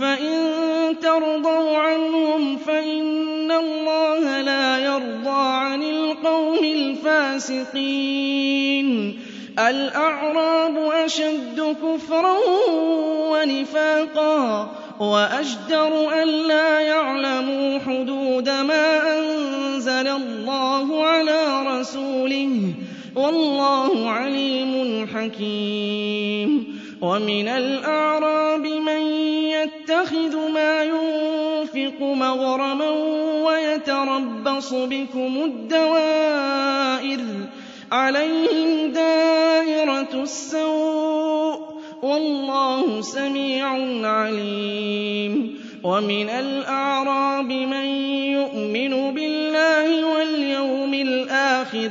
فإن ترضوا عنهم فإن الله لا يرضى عن القوم الفاسقين الأعراب أشد كفرا ونفاقا وأجدر أن لا يعلموا حدود ما أنزل الله على رسوله والله عليم حكيم ومن الأعراب يَتَّخِذُ مَا يُنْفِقُ مَغْرَمًا وَيَتَرَبَّصُ بِكُمُ الدَّوَائِرَ عَلَيْهِمْ دَائِرَةُ السَّوْءِ وَاللَّهُ سَمِيعٌ عَلِيمٌ وَمِنَ الْأَعْرَابِ مَن يُؤْمِنُ بِاللَّهِ وَالْيَوْمِ الْآخِرِ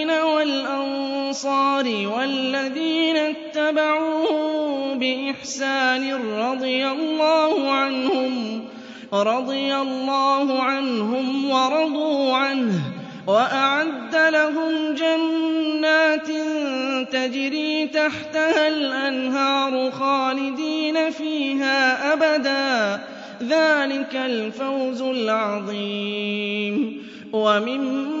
الأنصار والذين اتبعوه بإحسان رضي الله عنهم رضي الله عنهم ورضوا عنه وأعد لهم جنات تجري تحتها الأنهار خالدين فيها أبدا ذلك الفوز العظيم ومن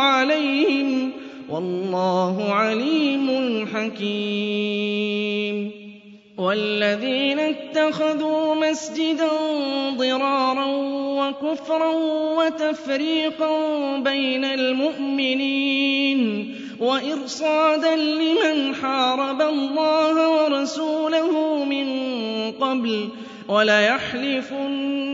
عليهم والله عليم حكيم والذين اتخذوا مسجدا ضرارا وكفرا وتفريقا بين المؤمنين وإرصادا لمن حارب الله ورسوله من قبل وليحلفن